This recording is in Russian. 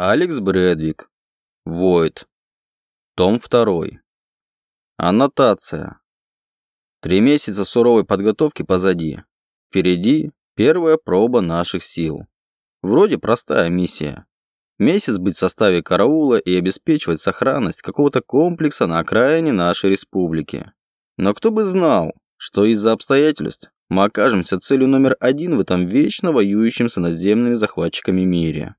Алекс Брэдвик. Войд. Том 2. Аннотация. Три месяца суровой подготовки позади. Впереди первая проба наших сил. Вроде простая миссия. Месяц быть в составе караула и обеспечивать сохранность какого-то комплекса на окраине нашей республики. Но кто бы знал, что из-за обстоятельств мы окажемся целью номер один в этом вечно воюющем с иноземными захватчиками мире.